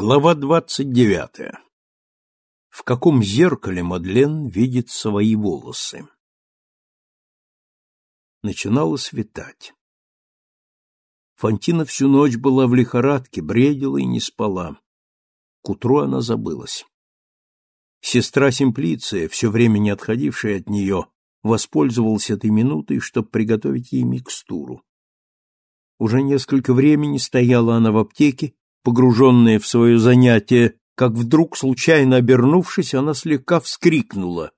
Глава двадцать девятая. В каком зеркале Мадлен видит свои волосы? Начинало светать. Фантина всю ночь была в лихорадке, бредила и не спала. К утру она забылась. Сестра Симплиция, все время не отходившая от нее, воспользовалась этой минутой, чтобы приготовить ей микстуру. Уже несколько времени стояла она в аптеке погруженная в свое занятие, как вдруг, случайно обернувшись, она слегка вскрикнула.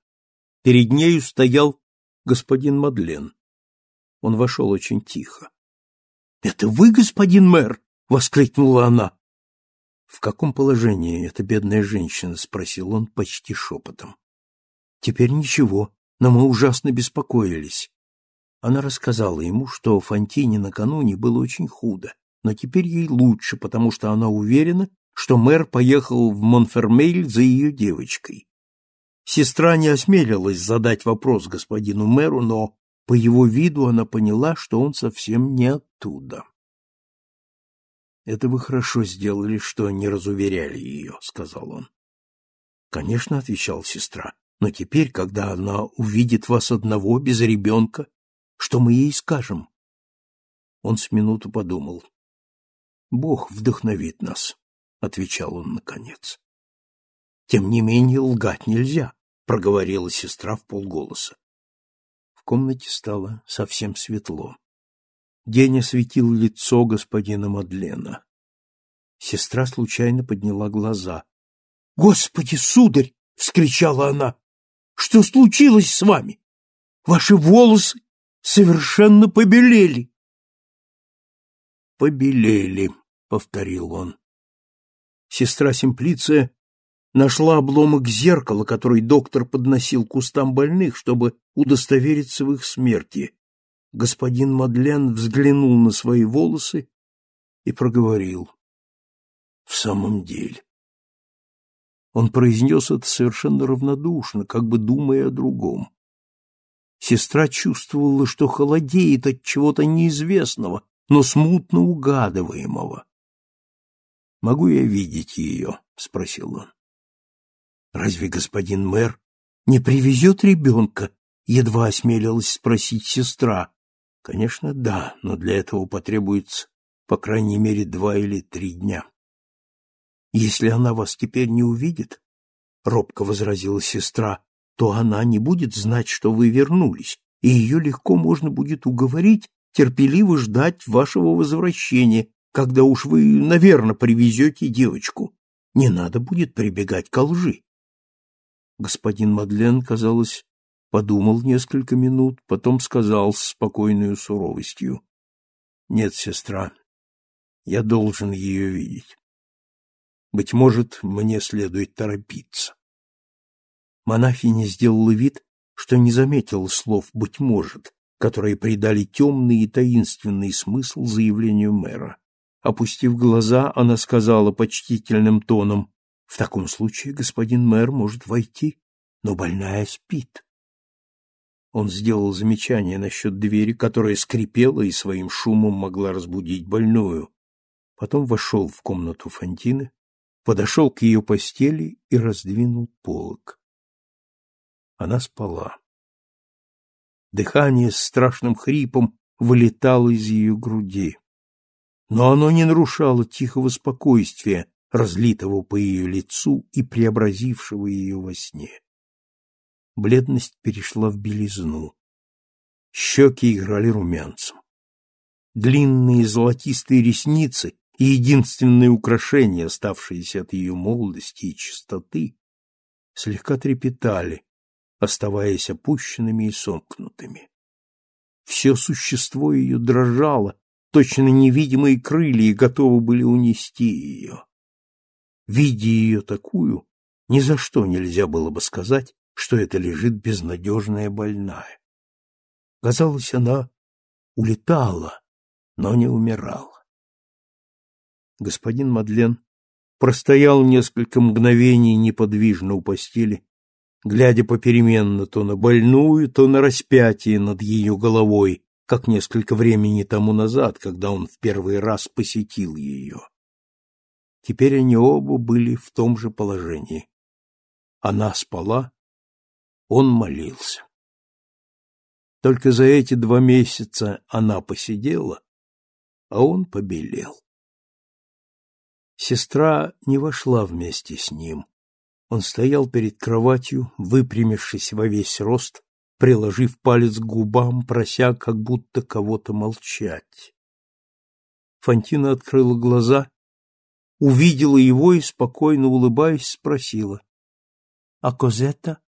Перед нею стоял господин Мадлен. Он вошел очень тихо. — Это вы, господин мэр? — воскликнула она. — В каком положении эта бедная женщина? — спросил он почти шепотом. — Теперь ничего, но мы ужасно беспокоились. Она рассказала ему, что Фантине накануне было очень худо, но теперь ей лучше, потому что она уверена, что мэр поехал в Монфермейль за ее девочкой. Сестра не осмелилась задать вопрос господину мэру, но по его виду она поняла, что он совсем не оттуда. «Это вы хорошо сделали, что не разуверяли ее», — сказал он. «Конечно», — отвечала сестра, — «но теперь, когда она увидит вас одного, без ребенка, что мы ей скажем?» Он с минуту подумал. Бог вдохновит нас, отвечал он наконец. Тем не менее лгать нельзя, проговорила сестра в полголоса. В комнате стало совсем светло. День осветил лицо господина Мадлена. Сестра случайно подняла глаза. «Господи, сударь!» — вскричала она. «Что случилось с вами? Ваши волосы совершенно побелели!» «Побелели», повторил он. Сестра Симплиция нашла обломок зеркала, который доктор подносил к устам больных, чтобы удостовериться в их смерти. Господин Мадлен взглянул на свои волосы и проговорил. В самом деле. Он произнес это совершенно равнодушно, как бы думая о другом. Сестра чувствовала, что холодеет от чего-то неизвестного, но смутно угадываемого. Могу я видеть ее? — спросил он. — Разве господин мэр не привезет ребенка? — едва осмелилась спросить сестра. — Конечно, да, но для этого потребуется по крайней мере два или три дня. — Если она вас теперь не увидит, — робко возразила сестра, — то она не будет знать, что вы вернулись, и ее легко можно будет уговорить терпеливо ждать вашего возвращения когда уж вы, наверное, привезете девочку. Не надо будет прибегать к лжи. Господин Мадлен, казалось, подумал несколько минут, потом сказал с спокойной суровостью. — Нет, сестра, я должен ее видеть. Быть может, мне следует торопиться. Монахиня сделала вид, что не заметила слов «быть может», которые придали темный и таинственный смысл заявлению мэра. Опустив глаза, она сказала почтительным тоном, «В таком случае господин мэр может войти, но больная спит». Он сделал замечание насчет двери, которая скрипела и своим шумом могла разбудить больную. Потом вошел в комнату Фантины, подошел к ее постели и раздвинул полог. Она спала. Дыхание с страшным хрипом вылетало из ее груди но оно не нарушало тихого спокойствия, разлитого по ее лицу и преобразившего ее во сне. Бледность перешла в белизну. Щеки играли румянцем. Длинные золотистые ресницы и единственное украшение, оставшееся от ее молодости и чистоты, слегка трепетали, оставаясь опущенными и сомкнутыми. Все существо ее дрожало, точно невидимые крылья готовы были унести ее. Видя ее такую, ни за что нельзя было бы сказать, что это лежит безнадежная больная. Казалось, она улетала, но не умирала. Господин Мадлен простоял несколько мгновений неподвижно у постели, глядя попеременно то на больную, то на распятие над ее головой, как несколько времени тому назад, когда он в первый раз посетил ее. Теперь они оба были в том же положении. Она спала, он молился. Только за эти два месяца она посидела, а он побелел. Сестра не вошла вместе с ним. Он стоял перед кроватью, выпрямившись во весь рост, приложив палец к губам, прося как будто кого-то молчать. Фантина открыла глаза, увидела его и, спокойно улыбаясь, спросила. — А Козетта?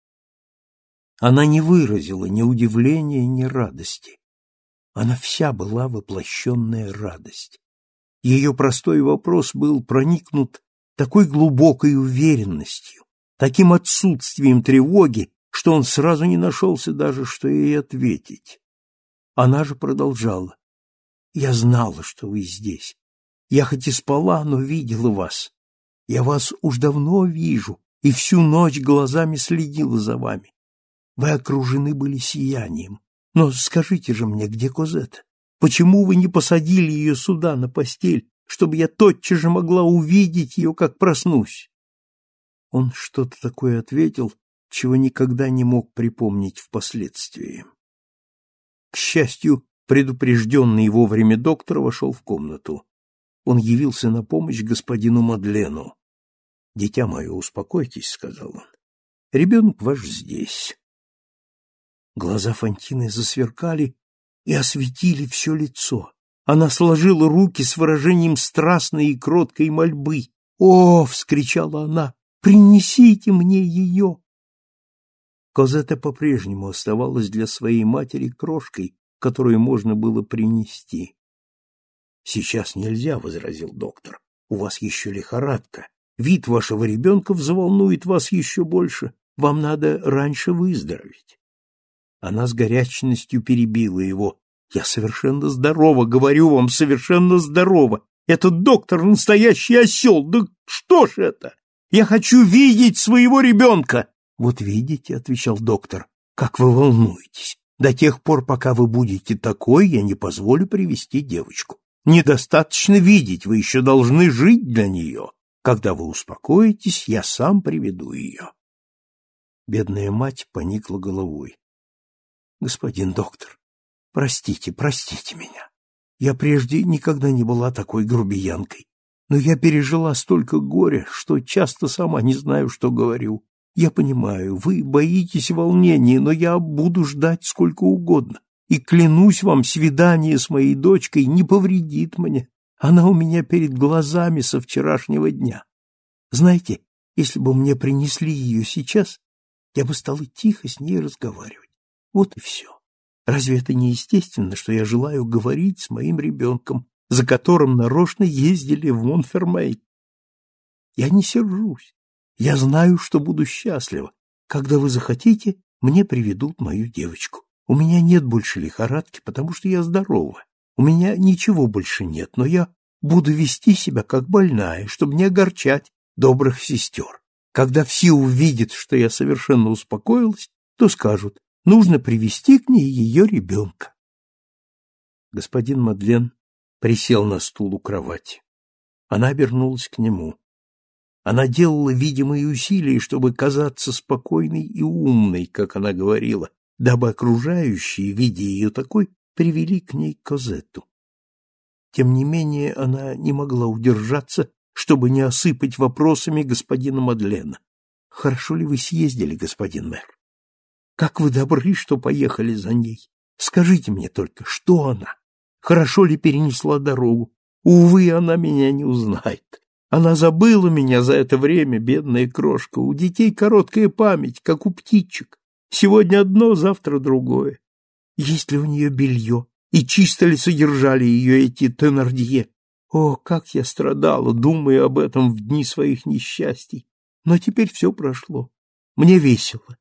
Она не выразила ни удивления, ни радости. Она вся была воплощенная радость. Ее простой вопрос был проникнут такой глубокой уверенностью, таким отсутствием тревоги, что он сразу не нашелся даже, что ей ответить. Она же продолжала. «Я знала, что вы здесь. Я хоть и спала, но видела вас. Я вас уж давно вижу, и всю ночь глазами следила за вами. Вы окружены были сиянием. Но скажите же мне, где Козет? Почему вы не посадили ее сюда, на постель, чтобы я тотчас же могла увидеть ее, как проснусь? Он что-то такое ответил, чего никогда не мог припомнить впоследствии. К счастью, предупрежденный вовремя доктор вошел в комнату. Он явился на помощь господину Мадлену. — Дитя мое, успокойтесь, — сказал он. — Ребенок ваш здесь. Глаза Фантины засверкали и осветили все лицо. Она сложила руки с выражением страстной и кроткой мольбы. «О!» — вскричала она. «Принесите мне ее!» Козета по-прежнему оставалась для своей матери крошкой, которую можно было принести. «Сейчас нельзя», — возразил доктор. «У вас еще лихорадка. Вид вашего ребенка взволнует вас еще больше. Вам надо раньше выздороветь». Она с горячностью перебила его. «Я совершенно здорова, говорю вам, совершенно здорова. Этот доктор настоящий осел. Да что ж это? Я хочу видеть своего ребенка!» «Вот видите», — отвечал доктор, — «как вы волнуетесь. До тех пор, пока вы будете такой, я не позволю привести девочку. Недостаточно видеть, вы еще должны жить для нее. Когда вы успокоитесь, я сам приведу ее». Бедная мать поникла головой. «Господин доктор, простите, простите меня. Я прежде никогда не была такой грубиянкой, но я пережила столько горя, что часто сама не знаю, что говорю. Я понимаю, вы боитесь волнения, но я буду ждать сколько угодно. И клянусь вам, свидание с моей дочкой не повредит мне. Она у меня перед глазами со вчерашнего дня. Знаете, если бы мне принесли ее сейчас, я бы стала тихо с ней разговаривать. Вот и все. Разве это не естественно, что я желаю говорить с моим ребенком, за которым нарочно ездили в Монфермей? Я не сержусь. Я знаю, что буду счастлива. Когда вы захотите, мне приведут мою девочку. У меня нет больше лихорадки, потому что я здорова. У меня ничего больше нет, но я буду вести себя как больная, чтобы не огорчать добрых сестер. Когда все увидят, что я совершенно успокоилась, то скажут, нужно привести к ней ее ребенка. Господин Мадлен присел на стул у кровати. Она обернулась к нему. Она делала видимые усилия, чтобы казаться спокойной и умной, как она говорила, дабы окружающие, видя ее такой, привели к ней Козетту. Тем не менее, она не могла удержаться, чтобы не осыпать вопросами господина Мадлена. «Хорошо ли вы съездили, господин мэр? Как вы добры, что поехали за ней? Скажите мне только, что она? Хорошо ли перенесла дорогу? Увы, она меня не узнает. Она забыла меня за это время, бедная крошка. У детей короткая память, как у птичек. Сегодня одно, завтра другое. Есть ли у нее белье? И чисто ли содержали ее эти тенардье? О, как я страдала, думая об этом в дни своих несчастий. Но теперь все прошло. Мне весело.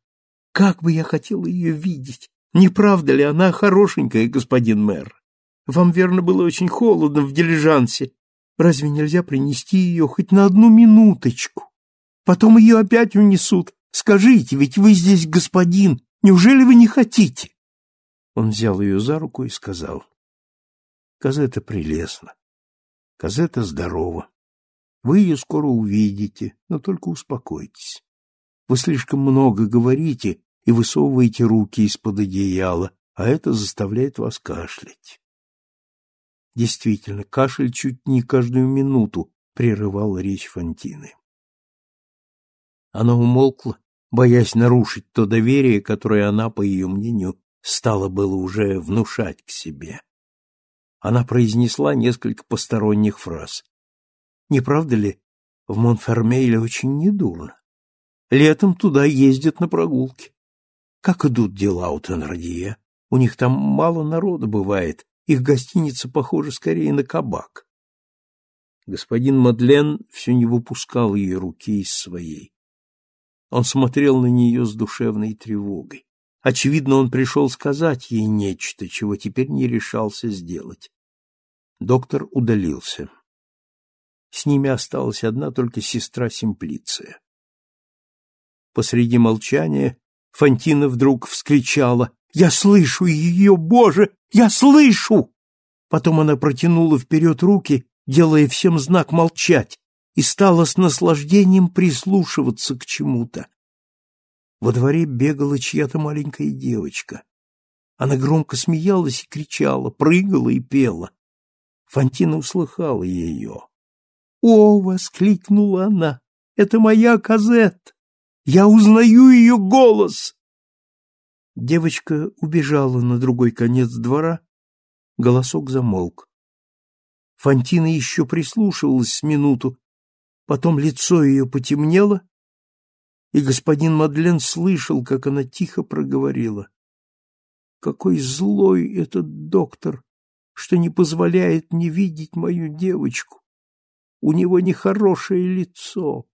Как бы я хотела ее видеть. Не правда ли она хорошенькая, господин мэр? Вам, верно, было очень холодно в дилижансе, Разве нельзя принести ее хоть на одну минуточку? Потом ее опять унесут. Скажите, ведь вы здесь господин. Неужели вы не хотите? Он взял ее за руку и сказал. Казета прелестна. Казета здорова. Вы ее скоро увидите, но только успокойтесь. Вы слишком много говорите и высовываете руки из-под одеяла, а это заставляет вас кашлять. Действительно, кашель чуть не каждую минуту прерывал речь Фантины. Она умолкла, боясь нарушить то доверие, которое она, по ее мнению, стала было уже внушать к себе. Она произнесла несколько посторонних фраз. Не правда ли, в Монфермейле очень недурно? Летом туда ездят на прогулки. Как идут дела у Тенрадье? У них там мало народа бывает, их гостиница похожа скорее на кабак. Господин Мадлен все не выпускал ее руки из своей. Он смотрел на нее с душевной тревогой. Очевидно, он пришел сказать ей нечто, чего теперь не решался сделать. Доктор удалился. С ними осталась одна только сестра Симплиция. Посреди молчания Фантина вдруг вскричала «Я слышу ее, Боже! Я слышу!» Потом она протянула вперед руки, делая всем знак молчать, и стала с наслаждением прислушиваться к чему-то. Во дворе бегала чья-то маленькая девочка. Она громко смеялась и кричала, прыгала и пела. Фантина услыхала ее. «О!» — воскликнула она. «Это моя Казет! Я узнаю ее голос!» Девочка убежала на другой конец двора, голосок замолк. Фантина еще прислушивалась с минуту, потом лицо ее потемнело, и господин Мадлен слышал, как она тихо проговорила. «Какой злой этот доктор, что не позволяет мне видеть мою девочку! У него нехорошее лицо!»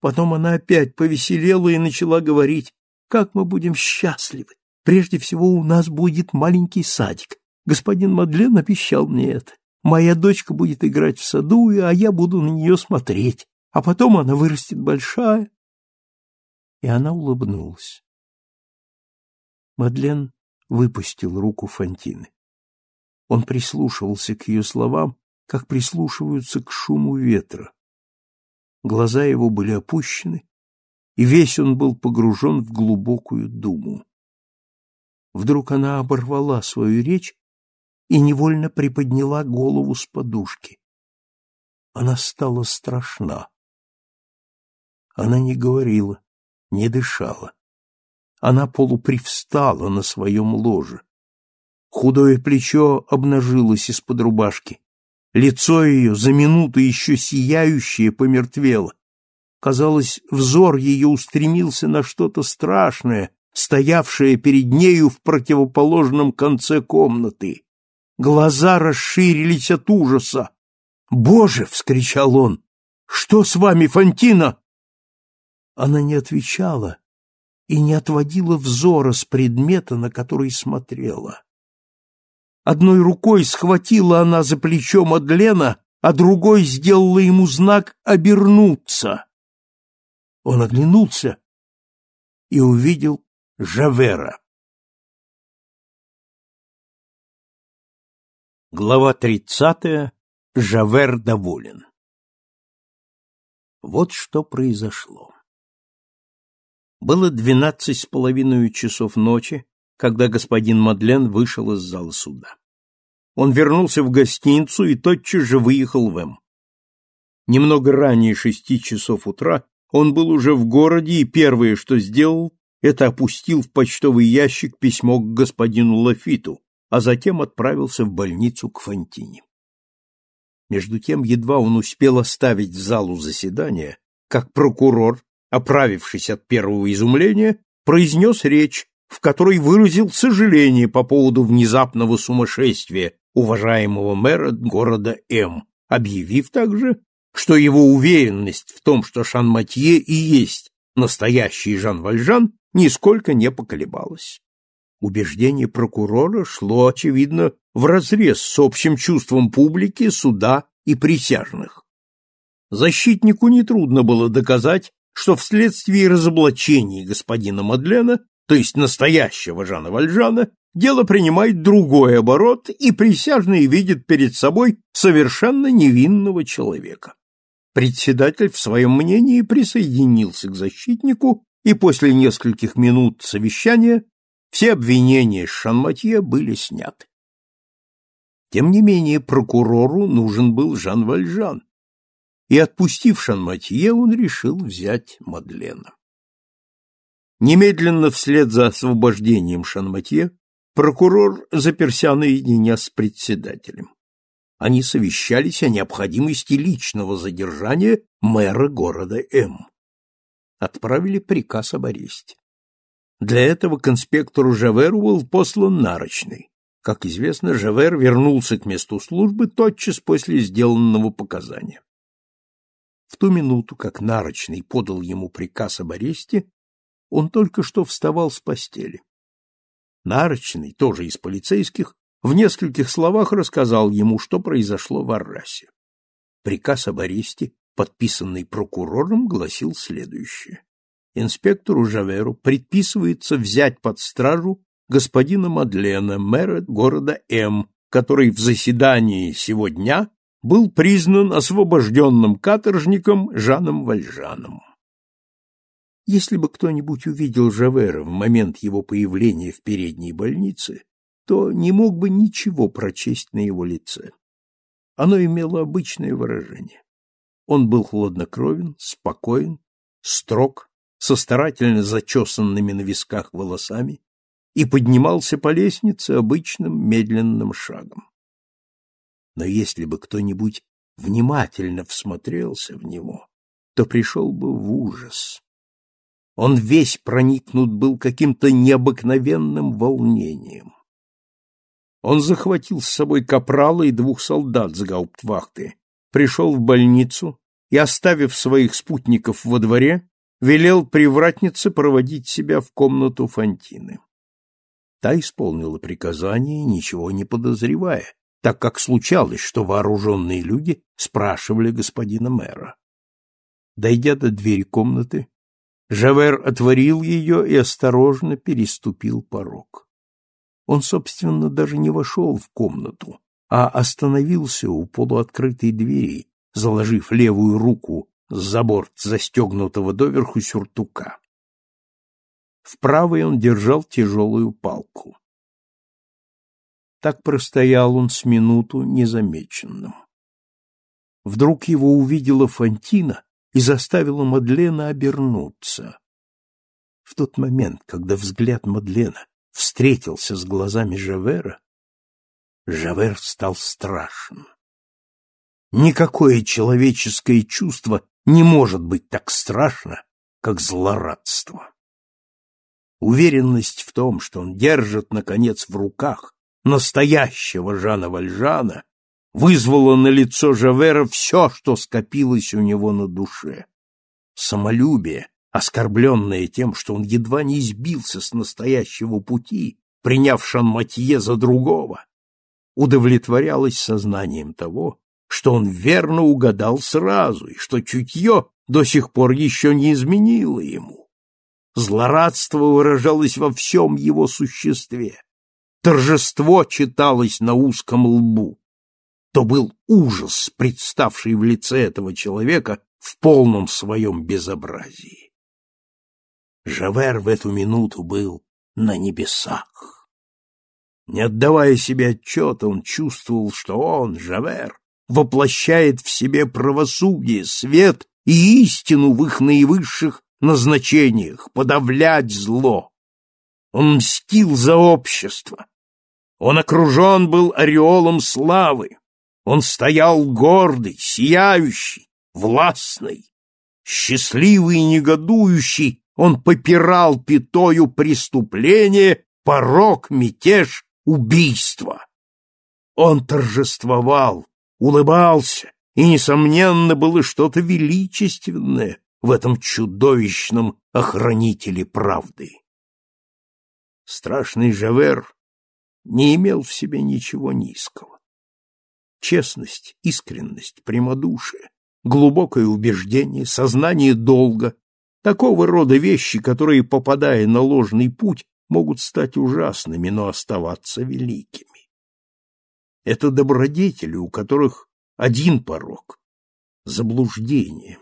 Потом она опять повеселела и начала говорить как мы будем счастливы! Прежде всего у нас будет маленький садик. Господин Мадлен обещал мне это. Моя дочка будет играть в саду, а я буду на нее смотреть. А потом она вырастет большая. И она улыбнулась. Мадлен выпустил руку Фантины. Он прислушивался к ее словам, как прислушиваются к шуму ветра. Глаза его были опущены, и весь он был погружен в глубокую думу. Вдруг она оборвала свою речь и невольно приподняла голову с подушки. Она стала страшна. Она не говорила, не дышала. Она полупривстала на своем ложе. Худое плечо обнажилось из-под рубашки. Лицо ее, за минуту еще сияющее, помертвело. Казалось, взор ее устремился на что-то страшное, стоявшее перед нею в противоположном конце комнаты. Глаза расширились от ужаса. «Боже!» — вскричал он. «Что с вами, Фантина?» Она не отвечала и не отводила взора с предмета, на который смотрела. Одной рукой схватила она за плечо Мадлена, а другой сделала ему знак «обернуться». Он оглянулся и увидел Жавера. Глава тридцатая. Жавер доволен. Вот что произошло. Было двенадцать с половиной часов ночи, когда господин Мадлен вышел из зала суда. Он вернулся в гостиницу и тотчас же выехал в М. Немного ранее шести часов утра он был уже в городе, и первое, что сделал, это опустил в почтовый ящик письмо к господину Лафиту, а затем отправился в больницу к Фонтине. Между тем, едва он успел оставить залу заседания, как прокурор, оправившись от первого изумления, произнес речь, в которой выразил сожаление по поводу внезапного сумасшествия уважаемого мэра города М, объявив также, что его уверенность в том, что Шан-Матье и есть настоящий Жан Вальжан, нисколько не поколебалась. Убеждение прокурора шло, очевидно, вразрез с общим чувством публики, суда и присяжных. Защитнику нетрудно было доказать, что вследствие разоблачений господина Мадлена, то есть настоящего Жана Вальжана, дело принимает другой оборот, и присяжные видят перед собой совершенно невинного человека. Председатель в своем мнении присоединился к защитнику, и после нескольких минут совещания все обвинения Шанматье были сняты. Тем не менее, прокурору нужен был Жан Вальжан, и, отпустив Шанматье, он решил взять Мадлена. Немедленно вслед за освобождением Шанматье прокурор заперся наедине с председателем. Они совещались о необходимости личного задержания мэра города М. Отправили приказ об аресте. Для этого к инспектору Жаверу был послан нарочный. Как известно, Жавер вернулся к месту службы тотчас после сделанного показания. В ту минуту, как нарочный подал ему приказ об аресте, он только что вставал с постели. Нарочный, тоже из полицейских, в нескольких словах рассказал ему, что произошло в Аррасе. Приказ об аресте, подписанный прокурором, гласил следующее. Инспектору Жаверу предписывается взять под стражу господина Мадлена, мэра города М, который в заседании сегодня был признан освобожденным каторжником Жаном Вальжаном. Если бы кто-нибудь увидел Жавера в момент его появления в передней больнице, то не мог бы ничего прочесть на его лице. Оно имело обычное выражение. Он был хладнокровен, спокоен, строг, со старательно зачесанными на висках волосами и поднимался по лестнице обычным медленным шагом. Но если бы кто-нибудь внимательно всмотрелся в него, то пришел бы в ужас. Он весь проникнут был каким-то необыкновенным волнением. Он захватил с собой капрала и двух солдат с гауптвахты, пришел в больницу и, оставив своих спутников во дворе, велел привратнице проводить себя в комнату Фантины. Та исполнила приказание, ничего не подозревая, так как случалось, что вооруженные люди спрашивали господина мэра. Дойдя до двери комнаты, Жавер отворил ее и осторожно переступил порог. Он, собственно, даже не вошел в комнату, а остановился у полуоткрытой двери, заложив левую руку за борт застегнутого доверху сюртука. В правой он держал тяжелую палку. Так простоял он с минуту незамеченным. Вдруг его увидела Фантина и заставила Мадлена обернуться. В тот момент, когда взгляд Мадлена встретился с глазами Жавера, Жавер стал страшен. Никакое человеческое чувство не может быть так страшно, как злорадство. Уверенность в том, что он держит, наконец, в руках настоящего Жана Вальжана, вызвало на лицо Жавера все, что скопилось у него на душе. Самолюбие, оскорбленное тем, что он едва не избился с настоящего пути, приняв Шанматье за другого, удовлетворялось сознанием того, что он верно угадал сразу и что чутье до сих пор еще не изменило ему. Злорадство выражалось во всем его существе. Торжество читалось на узком лбу то был ужас, представший в лице этого человека в полном своем безобразии. Жавер в эту минуту был на небесах. Не отдавая себе отчета, он чувствовал, что он, Жавер, воплощает в себе правосудие, свет и истину в их наивысших назначениях, подавлять зло. Он мстил за общество. Он окружен был ореолом славы. Он стоял гордый, сияющий, властный. Счастливый и негодующий, он попирал пятою преступление, порок, мятеж, убийство. Он торжествовал, улыбался, и, несомненно, было что-то величественное в этом чудовищном охранителе правды. Страшный Жавер не имел в себе ничего низкого честность, искренность, прямодушие, глубокое убеждение, сознание долга, такого рода вещи, которые, попадая на ложный путь, могут стать ужасными, но оставаться великими. Это добродетели, у которых один порог заблуждением.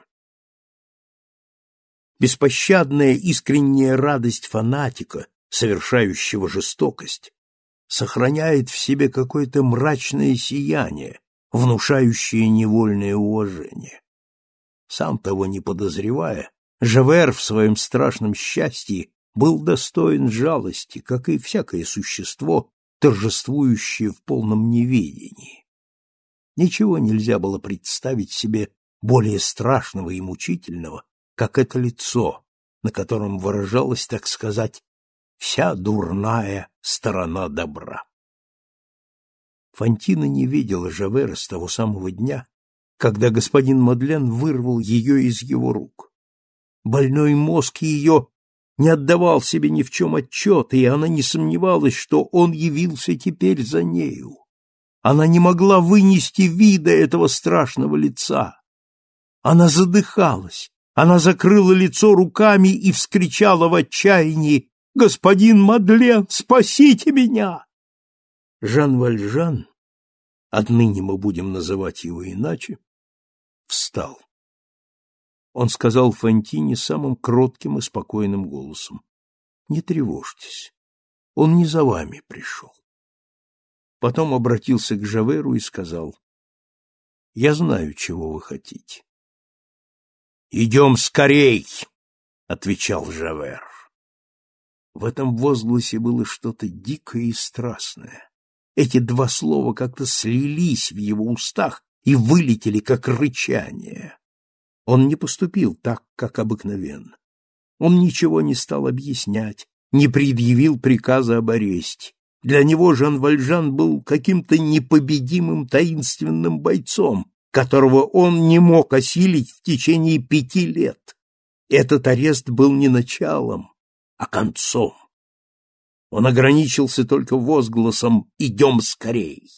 Беспощадная искренняя радость фанатика, совершающего жестокость, сохраняет в себе какое-то мрачное сияние, внушающее невольное уважение. Сам того не подозревая, Жавер в своем страшном счастье был достоин жалости, как и всякое существо, торжествующее в полном неведении. Ничего нельзя было представить себе более страшного и мучительного, как это лицо, на котором выражалась, так сказать, вся дурная сторона добра. Фантина не видела Жавера с того самого дня, когда господин Мадлен вырвал ее из его рук. Больной мозг ее не отдавал себе ни в чем отчета, и она не сомневалась, что он явился теперь за нею. Она не могла вынести вида этого страшного лица. Она задыхалась, она закрыла лицо руками и вскричала в отчаянии «Господин Мадлен, спасите меня!» Жан Вальжан, отныне мы будем называть его иначе, встал. Он сказал Фантине самым кротким и спокойным голосом. «Не тревожьтесь, он не за вами пришел». Потом обратился к Жаверу и сказал, «Я знаю, чего вы хотите. «Идем скорей!» — отвечал Жавер. В этом возгласе было что-то дикое и страстное. Эти два слова как-то слились в его устах и вылетели, как рычание. Он не поступил так, как обыкновенно. Он ничего не стал объяснять, не предъявил приказа об аресте. Для него Жан Вальжан был каким-то непобедимым таинственным бойцом, которого он не мог осилить в течение пяти лет. Этот арест был не началом, а концом. Он ограничился только возгласом «Идем скорей!».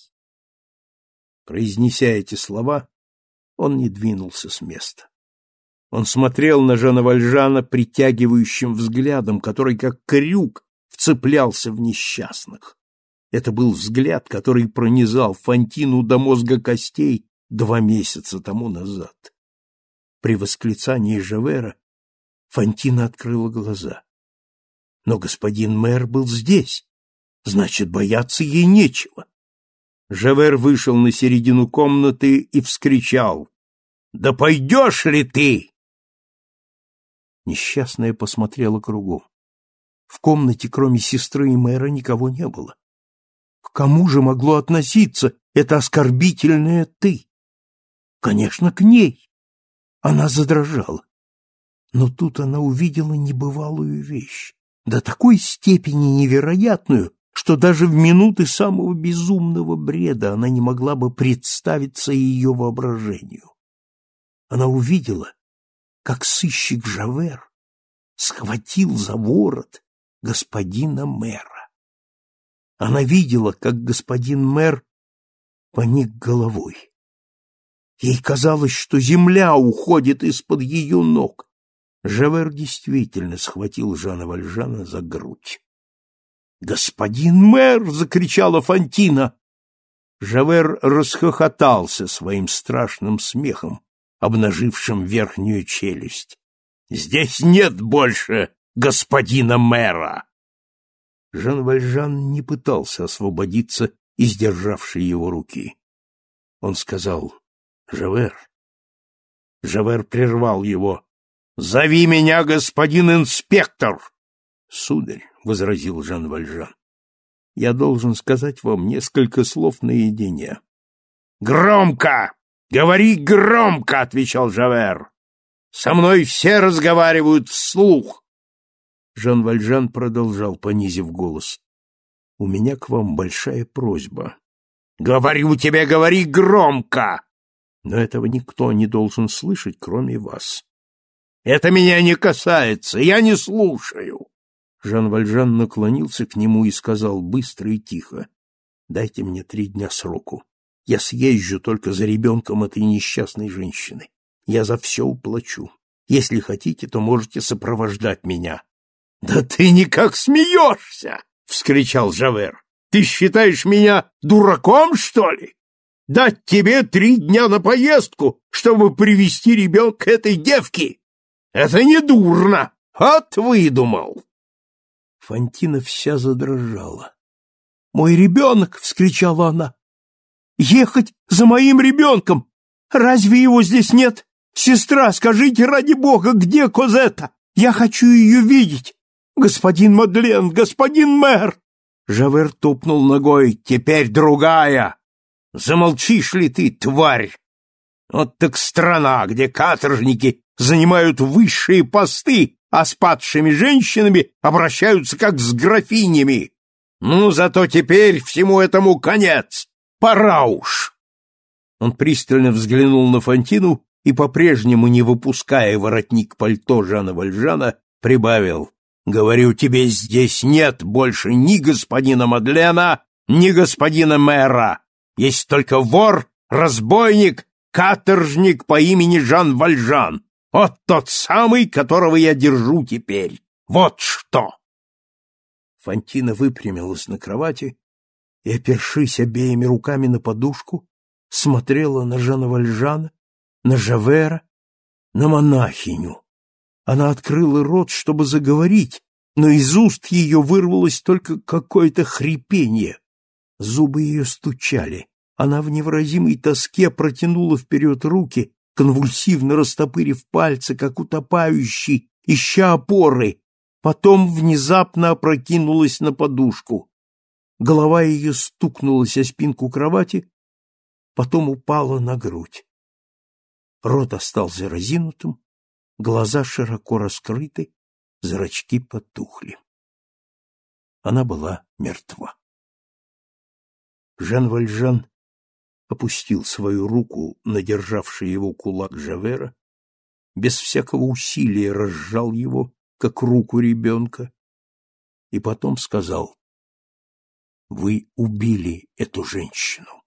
Произнеся эти слова, он не двинулся с места. Он смотрел на Жана Вальжана притягивающим взглядом, который, как крюк, вцеплялся в несчастных. Это был взгляд, который пронизал Фантину до мозга костей два месяца тому назад. При восклицании Жавера Фантина открыла глаза. Но господин мэр был здесь, значит, бояться ей нечего. Жавер вышел на середину комнаты и вскричал. «Да пойдешь ли ты?» Несчастная посмотрела кругом. В комнате, кроме сестры и мэра, никого не было. К кому же могло относиться это оскорбительное «ты»? Конечно, к ней. Она задрожала. Но тут она увидела небывалую вещь, до такой степени невероятную, что даже в минуты самого безумного бреда она не могла бы представиться ее воображению. Она увидела, как сыщик Жавер схватил за ворот господина мэра. Она видела, как господин мэр поник головой. Ей казалось, что земля уходит из-под ее ног. Жавер действительно схватил Жана Вальжана за грудь. «Господин мэр!» — закричала Фантина. Жавер расхохотался своим страшным смехом, обнажившим верхнюю челюсть. «Здесь нет больше господина мэра!» Жан Вальжан не пытался освободиться из державшей его руки. Он сказал, Жавер. Жавер прервал его. «Зови меня, господин инспектор!» «Сударь», — возразил Жан Вальжан, — «я должен сказать вам несколько слов наедине». «Громко! Говори громко!» — отвечал Жавер. «Со мной все разговаривают вслух!» Жан Вальжан продолжал, понизив голос. «У меня к вам большая просьба». «Говорю тебе, говори громко!» но этого никто не должен слышать, кроме вас. Это меня не касается, я не слушаю. Жан Вальжан наклонился к нему и сказал быстро и тихо: "Дайте мне три дня сроку. Я съезжу только за ребенком этой несчастной женщины. Я за все уплачу. Если хотите, то можете сопровождать меня". "Да ты никак смеешься!» — вскричал Жавер. "Ты считаешь меня дураком, что ли? дать тебе три дня на поездку, чтобы привести ребенка этой девки? Это не дурно! Вот выдумал!» Фантина вся задрожала. «Мой ребенок!» — вскричала она. «Ехать за моим ребенком! Разве его здесь нет? Сестра, скажите ради бога, где Козета? Я хочу ее видеть! Господин Мадлен, господин мэр!» Жавер топнул ногой. «Теперь другая! Замолчишь ли ты, тварь? Вот так страна, где каторжники занимают высшие посты, а с падшими женщинами обращаются как с графинями. Ну, зато теперь всему этому конец. Пора уж. Он пристально взглянул на Фантину и, по-прежнему не выпуская воротник пальто Жана Вальжана, прибавил. «Говорю тебе, здесь нет больше ни господина Мадлена, ни господина мэра. Есть только вор, разбойник, каторжник по имени Жан Вальжан. Вот тот самый, которого я держу теперь. Вот что!» Фантина выпрямилась на кровати и, опершись обеими руками на подушку, смотрела на Жана Вальжана, на Жавера, на монахиню. Она открыла рот, чтобы заговорить, но из уст ее вырвалось только какое-то хрипение. Зубы ее стучали. Она в невыразимой тоске протянула вперед руки конвульсивно растопырив пальцы, как утопающий, ища опоры, потом внезапно опрокинулась на подушку. Голова ее стукнулась о спинку кровати, потом упала на грудь. Рот остался разинутым, глаза широко раскрыты, зрачки потухли. Она была мертва. Жан Вальжан опустил свою руку на державший его кулак Жавера, без всякого усилия разжал его, как руку ребенка, и потом сказал, «Вы убили эту женщину».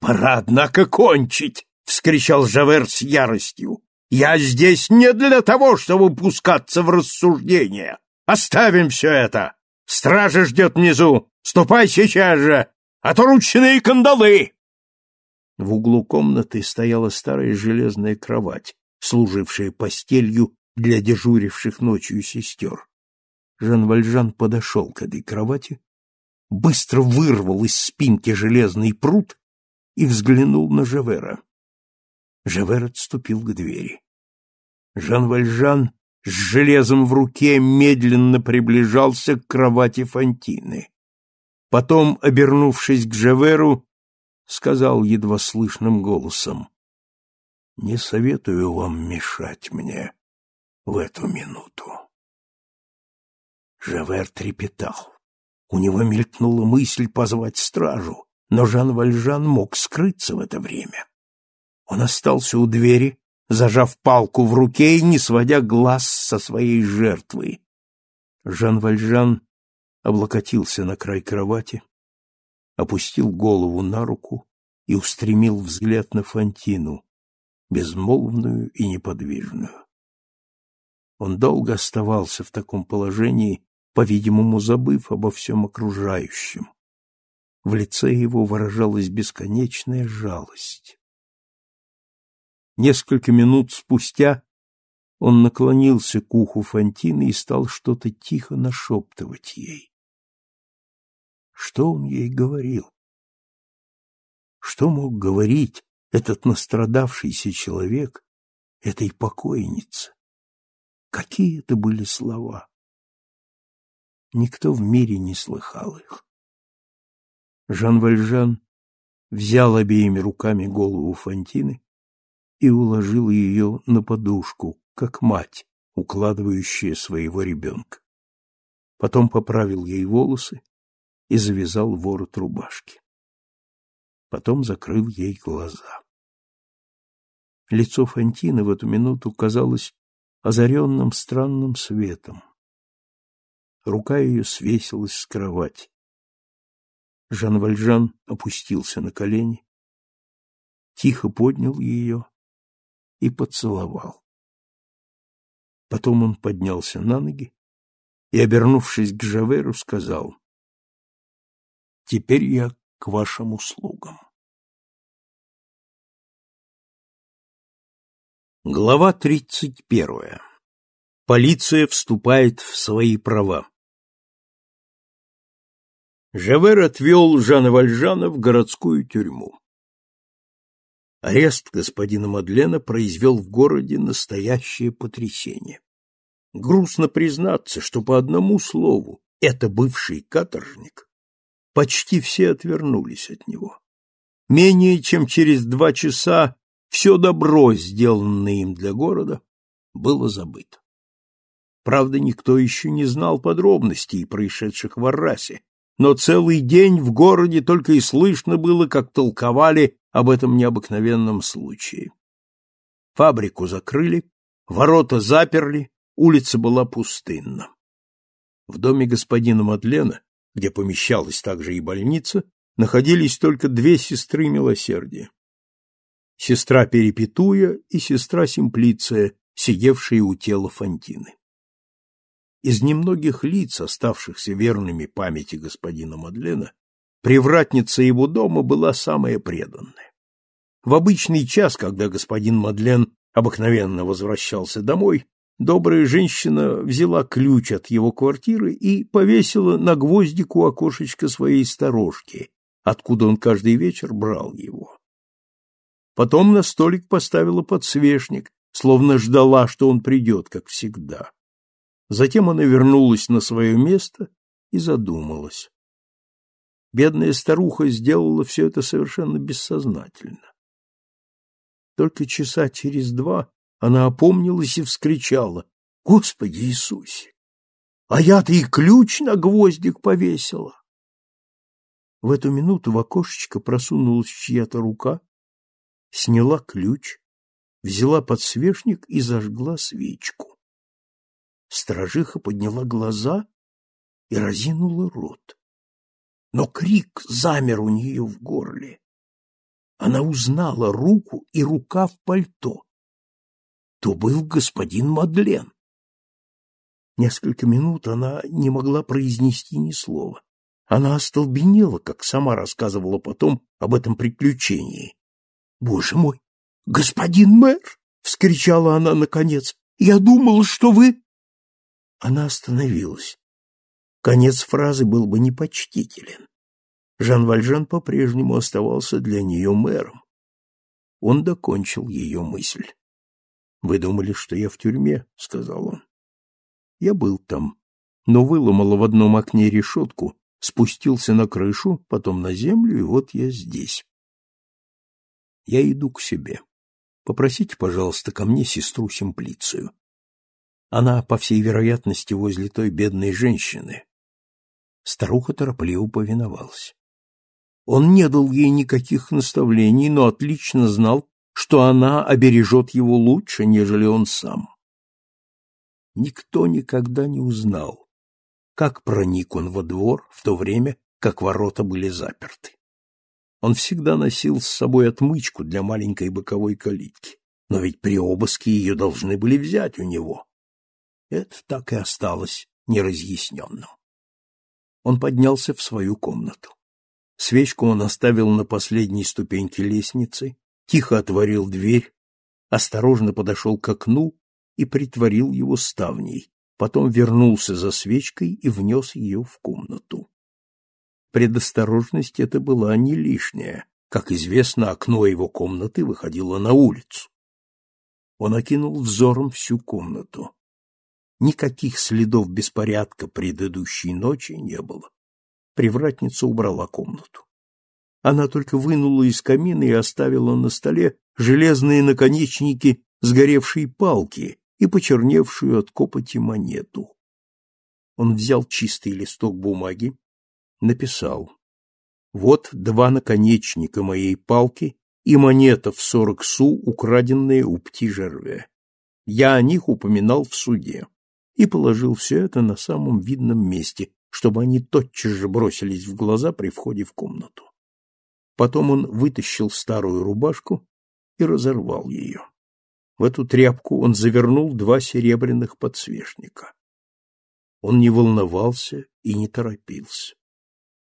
«Пора, однако, кончить!» — вскричал Жавер с яростью. «Я здесь не для того, чтобы пускаться в рассуждения. Оставим все это. Стража ждет внизу. Ступай сейчас же Отрученные кандалы!» В углу комнаты стояла старая железная кровать, служившая постелью для дежуривших ночью сестер. Жан Вальжан подошел к этой кровати, быстро вырвал из спинки железный прут и взглянул на Жавера. Жавер отступил к двери. Жан Вальжан с железом в руке медленно приближался к кровати Фантины. Потом, обернувшись к Жаверу, сказал едва слышным голосом, «Не советую вам мешать мне в эту минуту». Жавер трепетал. У него мелькнула мысль позвать стражу, но Жан Вальжан мог скрыться в это время. Он остался у двери, зажав палку в руке и не сводя глаз со своей жертвы. Жан Вальжан облокотился на край кровати, опустил голову на руку и устремил взгляд на Фантину, безмолвную и неподвижную. Он долго оставался в таком положении, по-видимому, забыв обо всем окружающем. В лице его выражалась бесконечная жалость. Несколько минут спустя он наклонился к уху Фантины и стал что-то тихо нашептывать ей. Что он ей говорил? Что мог говорить этот настрадавшийся человек этой покойнице? Какие это были слова? Никто в мире не слыхал их. Жан Вальжан взял обеими руками голову Фантины и уложил ее на подушку, как мать, укладывающая своего ребенка. Потом поправил ей волосы и завязал ворот рубашки. Потом закрыл ей глаза. Лицо Фантины в эту минуту казалось озаренным странным светом. Рука ее свесилась с кровати. Жан Вальжан опустился на колени, тихо поднял ее и поцеловал. Потом он поднялся на ноги и, обернувшись к Жаверу, сказал, «Теперь я к вашим услугам». Глава тридцать первая. Полиция вступает в свои права. Жавер отвел Жана Вальжана в городскую тюрьму. Арест господина Мадлена произвел в городе настоящее потрясение. Грустно признаться, что по одному слову «это бывший каторжник» почти все отвернулись от него. Менее чем через два часа все добро, сделанное им для города, было забыто. Правда, никто еще не знал подробностей происшедших в Аррасе, но целый день в городе только и слышно было, как толковали об этом необыкновенном случае. Фабрику закрыли, ворота заперли, улица была пустынна. В доме господина Мадлена, где помещалась также и больница, находились только две сестры милосердия сестра Перепетуя и сестра Симплиция, сидевшие у тела Фантины. Из немногих лиц, оставшихся верными памяти господина Мадлена, привратница его дома была самая преданная. В обычный час, когда господин Мадлен обыкновенно возвращался домой, добрая женщина взяла ключ от его квартиры и повесила на гвоздик у окошечка своей сторожки, откуда он каждый вечер брал его. Потом на столик поставила подсвечник, словно ждала, что он придет, как всегда. Затем она вернулась на свое место и задумалась. Бедная старуха сделала все это совершенно бессознательно. Только часа через два она опомнилась и вскричала. — Господи Иисусе! А я-то и ключ на гвоздик повесила! В эту минуту в окошечко просунулась чья-то рука сняла ключ, взяла подсвечник и зажгла свечку. Стражиха подняла глаза и разинула рот. Но крик замер у нее в горле. Она узнала руку и рукав пальто. То был господин Мадлен. Несколько минут она не могла произнести ни слова. Она остолбенела, как сама рассказывала потом об этом приключении. Боже мой! Господин мэр! — вскричала она наконец. — Я думала, что вы... Она остановилась. Конец фразы был бы непочтителен. Жан Вальжан по-прежнему оставался для нее мэром. Он докончил ее мысль. — Вы думали, что я в тюрьме? — сказал он. Я был там, но выломала в одном окне решетку, спустился на крышу, потом на землю, и вот я здесь. Я иду к себе. Попросите, пожалуйста, ко мне сестру Симплицию. Она, по всей вероятности, возле той бедной женщины. Старуха торопливо повиновалась. Он не дал ей никаких наставлений, но отлично знал, что она обережет его лучше, нежели он сам. Никто никогда не узнал, как проник он во двор в то время, как ворота были заперты. Он всегда носил с собой отмычку для маленькой боковой калитки, но ведь при обыске ее должны были взять у него. Это так и осталось неразъясненным. Он поднялся в свою комнату. Свечку он оставил на последней ступеньке лестницы, тихо отворил дверь, осторожно подошел к окну и притворил его ставней, потом вернулся за свечкой и внес ее в комнату. Предосторожность эта была не лишняя. Как известно, окно его комнаты выходило на улицу. Он окинул взором всю комнату. Никаких следов беспорядка предыдущей ночи не было. Привратница убрала комнату. Она только вынула из камина и оставила на столе железные наконечники сгоревшей палки и почерневшую от копоти монету. Он взял чистый листок бумаги, написал «Вот два наконечника моей палки и монета в сорок су, украденная у Пти-Жерве. Я о них упоминал в суде и положил все это на самом видном месте, чтобы они тотчас же бросились в глаза при входе в комнату. Потом он вытащил старую рубашку и разорвал ее. В эту тряпку он завернул два серебряных подсвечника. Он не волновался и не торопился.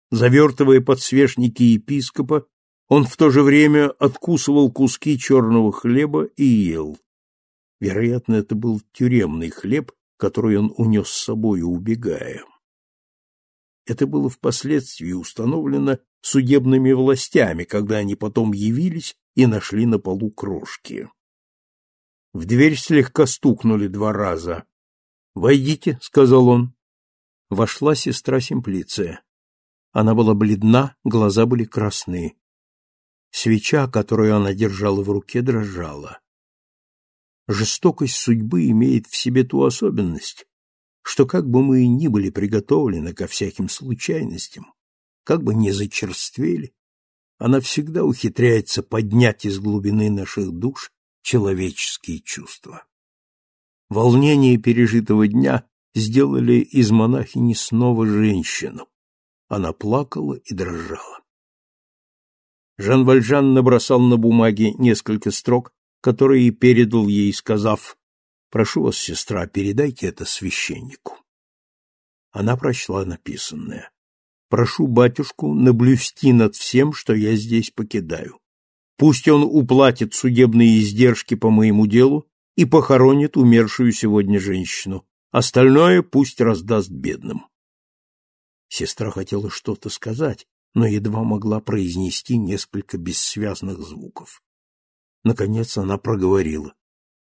Завертывая подсвечники епископа, он в то же время откусывал куски черного хлеба и ел. Вероятно, это был тюремный хлеб, который он унес с собой, убегая. Это было впоследствии установлено судебными властями, когда они потом явились и нашли на полу крошки. В дверь слегка стукнули два раза. «Войдите», — сказал он. Вошла сестра Симплиция. Она была бледна, глаза были красные. Свеча, которую она держала в руке, дрожала. Жестокость судьбы имеет в себе ту особенность, что как бы мы ни были приготовлены ко всяким случайностям, как бы ни зачерствели, она всегда ухитряется поднять из глубины наших душ человеческие чувства. Волнение пережитого дня сделали из монахини снова женщину. Она плакала и дрожала. Жан Вальжан набросал на бумаге несколько строк, которые передал ей, сказав, «Прошу вас, сестра, передайте это священнику». Она прочла написанное. «Прошу батюшку наблюсти над всем, что я здесь покидаю. Пусть он уплатит судебные издержки по моему делу и похоронит умершую сегодня женщину. Остальное пусть раздаст бедным». Сестра хотела что-то сказать, но едва могла произнести несколько бессвязных звуков. Наконец она проговорила.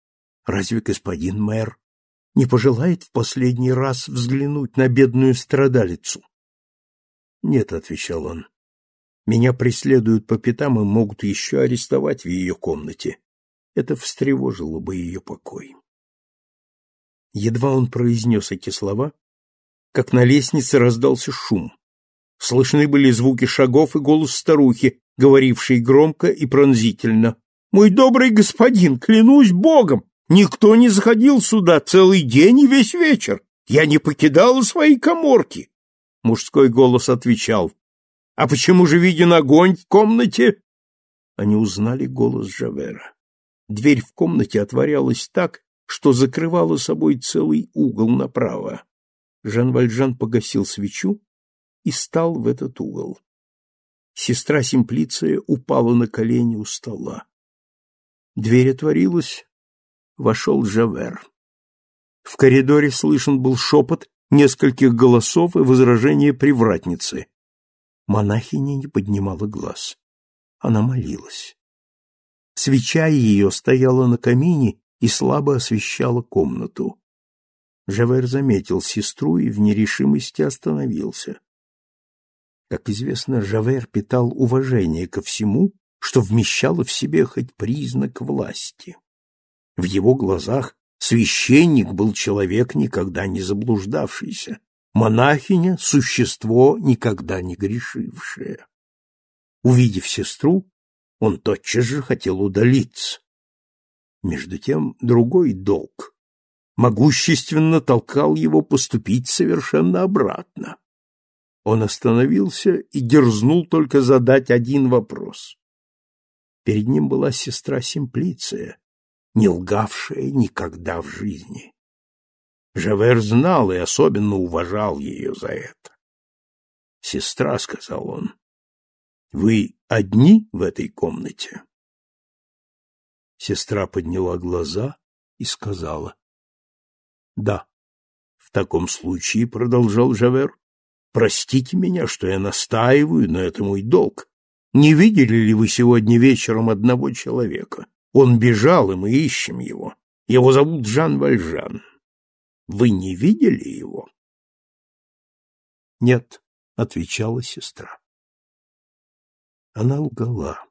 — Разве господин мэр не пожелает в последний раз взглянуть на бедную страдалицу? — Нет, — отвечал он. — Меня преследуют по пятам и могут еще арестовать в ее комнате. Это встревожило бы ее покой. Едва он произнес эти слова, как на лестнице раздался шум. Слышны были звуки шагов и голос старухи, говорившей громко и пронзительно. «Мой добрый господин, клянусь Богом, никто не заходил сюда целый день и весь вечер. Я не покидала свои коморки». Мужской голос отвечал. «А почему же виден огонь в комнате?» Они узнали голос Жавера. Дверь в комнате отворялась так, что закрывала собой целый угол направо. Жан Вальжан погасил свечу и стал в этот угол. Сестра Симплиция упала на колени у стола. Дверь отворилась, вошел Жавер. В коридоре слышен был шепот нескольких голосов и возражения привратницы. Монахиня не поднимала глаз. Она молилась. Свеча ее стояла на камине и слабо освещала комнату. Жавер заметил сестру и в нерешимости остановился. Как известно, Жавер питал уважение ко всему, что вмещало в себе хоть признак власти. В его глазах священник был человек, никогда не заблуждавшийся, монахиня — существо, никогда не грешившее. Увидев сестру, он тотчас же хотел удалиться. Между тем другой долг могущественно толкал его поступить совершенно обратно. Он остановился и дерзнул только задать один вопрос. Перед ним была сестра Симплиция, не лгавшая никогда в жизни. Жавер знал и особенно уважал ее за это. «Сестра», — сказал он, — «вы одни в этой комнате?» Сестра подняла глаза и сказала, «Да». «В таком случае», — продолжал Жавер, Простите меня, что я настаиваю, но это мой долг. Не видели ли вы сегодня вечером одного человека? Он бежал, и мы ищем его. Его зовут Жан Вальжан. Вы не видели его? Нет, отвечала сестра. Она лгала.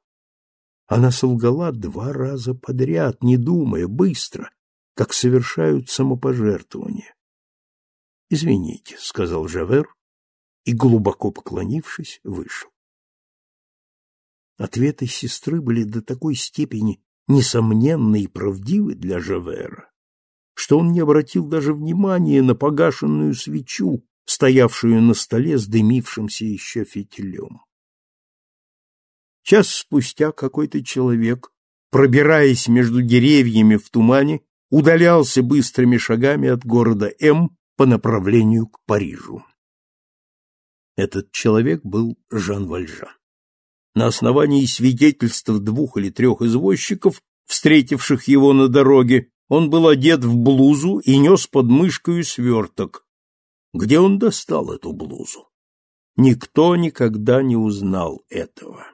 Она солгала два раза подряд, не думая, быстро, как совершают самопожертвование. Извините, сказал Жавер и, глубоко поклонившись, вышел. Ответы сестры были до такой степени несомненны и правдивы для Жавера, что он не обратил даже внимания на погашенную свечу, стоявшую на столе с дымившимся еще фитилем. Час спустя какой-то человек, пробираясь между деревьями в тумане, удалялся быстрыми шагами от города М по направлению к Парижу. Этот человек был Жан Вальжан. На основании свидетельств двух или трех извозчиков, встретивших его на дороге, Он был одет в блузу и нес под мышкою сверток. Где он достал эту блузу? Никто никогда не узнал этого.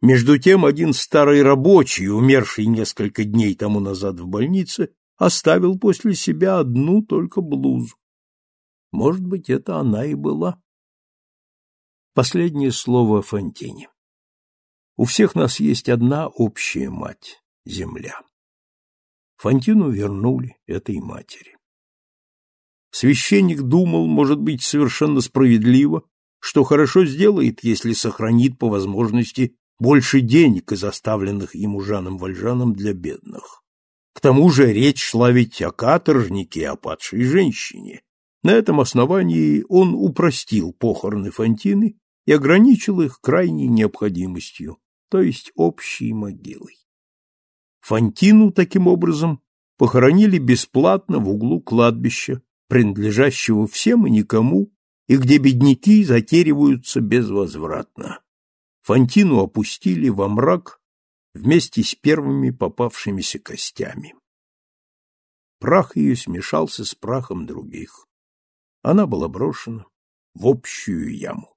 Между тем один старый рабочий, умерший несколько дней тому назад в больнице, оставил после себя одну только блузу. Может быть, это она и была. Последнее слово о Фонтине. У всех нас есть одна общая мать — земля. Фонтину вернули этой матери. Священник думал, может быть, совершенно справедливо, что хорошо сделает, если сохранит по возможности больше денег из оставленных ему Жаном Вальжаном для бедных. К тому же речь шла ведь о каторжнике о падшей женщине. На этом основании он упростил похороны Фонтины и ограничил их крайней необходимостью, то есть общей могилой. Фонтину, таким образом, похоронили бесплатно в углу кладбища, принадлежащего всем и никому, и где бедняки затериваются безвозвратно. Фонтину опустили во мрак вместе с первыми попавшимися костями. Прах ее смешался с прахом других. Она была брошена в общую яму.